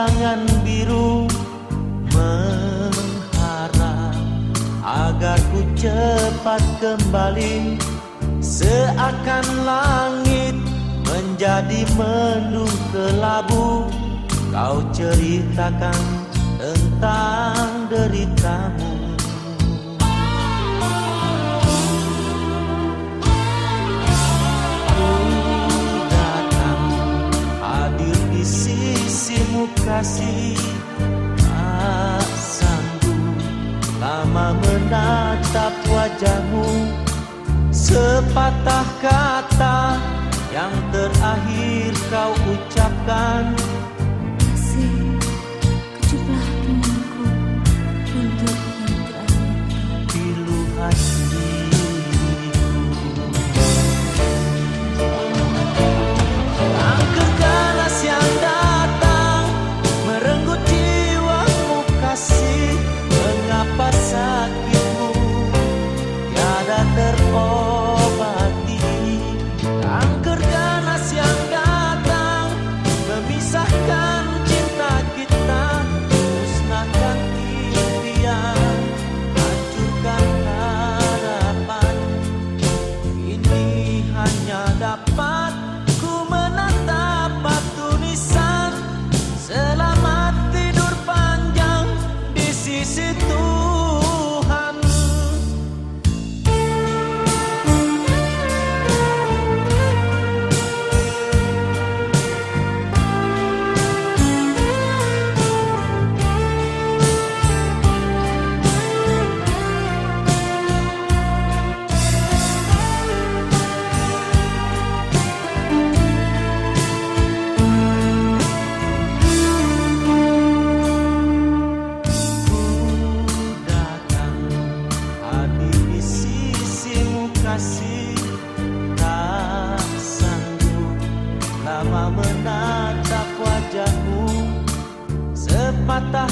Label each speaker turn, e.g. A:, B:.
A: undangan biru Mengharap agar ku cepat kembali. Seakan langit menjadi mendung kelabu Kau ceritakan tentang deritamu kasih Tak sanggup. Lama menatap wajahmu Sepatah kata yang terakhir kau ucapkan lama menatap wajahmu Sepatah